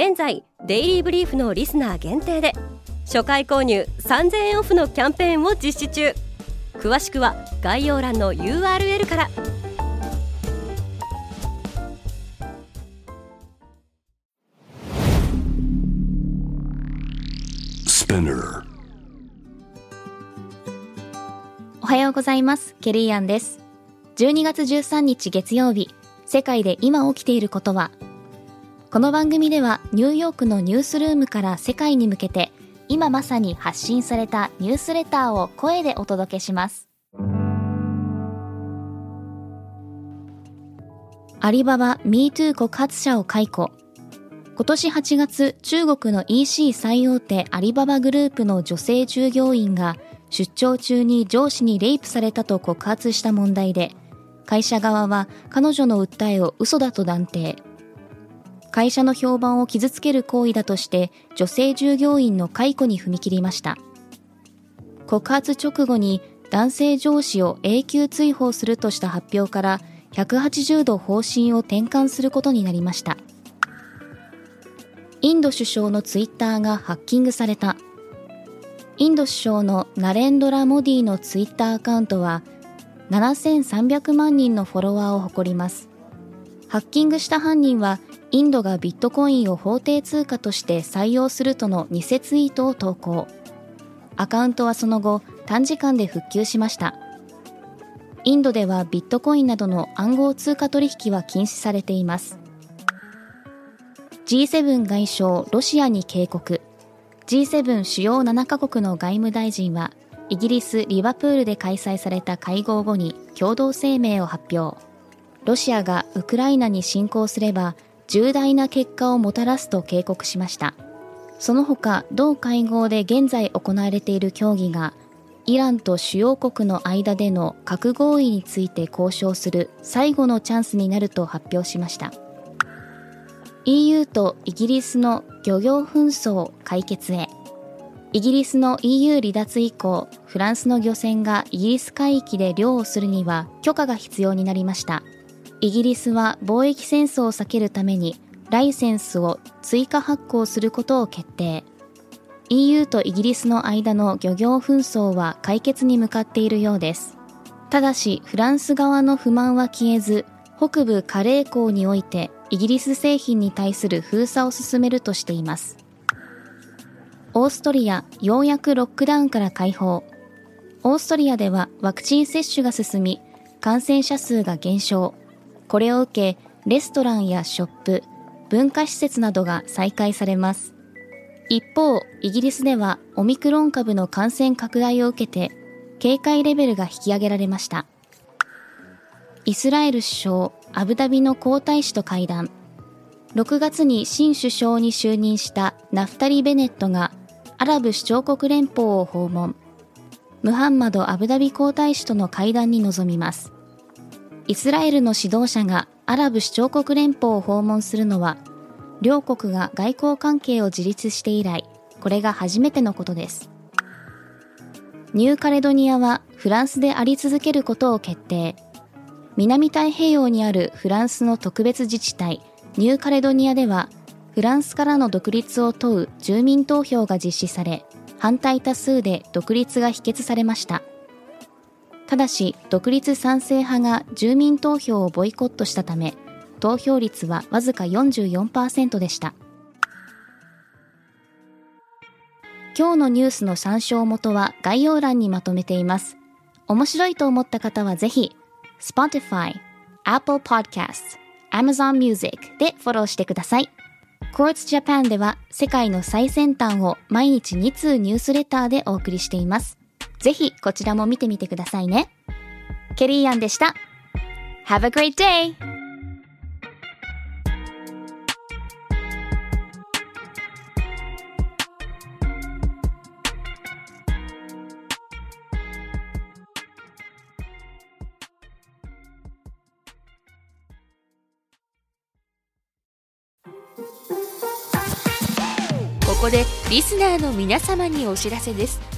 現在デイリーブリーフのリスナー限定で初回購入3000円オフのキャンペーンを実施中。詳しくは概要欄の URL から。おはようございます。ケリーアンです。12月13日月曜日。世界で今起きていることは？この番組ではニューヨークのニュースルームから世界に向けて今まさに発信されたニュースレターを声でお届けします。アリババ MeToo 告発者を解雇。今年8月中国の EC 最大手アリババグループの女性従業員が出張中に上司にレイプされたと告発した問題で会社側は彼女の訴えを嘘だと断定。会社の評判を傷つける行為だとして女性従業員の解雇に踏み切りました。告発直後に男性上司を永久追放するとした発表から180度方針を転換することになりました。インド首相のツイッターがハッキングされた。インド首相のナレンドラ・モディのツイッターアカウントは7300万人のフォロワーを誇ります。ハッキングした犯人はインドがビットコインを法定通貨として採用するとの偽ツイートを投稿。アカウントはその後短時間で復旧しました。インドではビットコインなどの暗号通貨取引は禁止されています。G7 外相ロシアに警告。G7 主要7カ国の外務大臣はイギリス・リバプールで開催された会合後に共同声明を発表。ロシアがウクライナに侵攻すれば重大な結果をもたらすと警告しました。その他同会合で現在行われている協議がイランと主要国の間での核合意について交渉する最後のチャンスになると発表しました。EU とイギリスの漁業紛争解決へ。イギリスの EU 離脱以降フランスの漁船がイギリス海域で漁をするには許可が必要になりました。イギリスは貿易戦争を避けるためにライセンスを追加発行することを決定。EU とイギリスの間の漁業紛争は解決に向かっているようです。ただしフランス側の不満は消えず北部カレー港においてイギリス製品に対する封鎖を進めるとしています。オーストリアようやくロックダウンから解放。オーストリアではワクチン接種が進み感染者数が減少。これを受け、レストランやショップ、文化施設などが再開されます。一方、イギリスではオミクロン株の感染拡大を受けて、警戒レベルが引き上げられました。イスラエル首相、アブダビの皇太子と会談。6月に新首相に就任したナフタリ・ベネットがアラブ首長国連邦を訪問。ムハンマド・アブダビ皇太子との会談に臨みます。イスラエルの指導者がアラブ首長国連邦を訪問するのは、両国が外交関係を樹立して以来、これが初めてのことです。ニューカレドニアはフランスであり続けることを決定。南太平洋にあるフランスの特別自治体、ニューカレドニアでは、フランスからの独立を問う住民投票が実施され、反対多数で独立が否決されました。ただし独立賛成派が住民投票をボイコットしたため投票率はわずか44%でした。今日のニュースの参照元は概要欄にまとめています。面白いと思った方はぜひ Spotify、Apple Podcasts、Amazon Music でフォローしてください。Quartz Japan では世界の最先端を毎日2通ニュースレターでお送りしています。ぜひこちらも見てみてくださいね。ケリーアンでした。Have a great day! ここでリスナーの皆様にお知らせです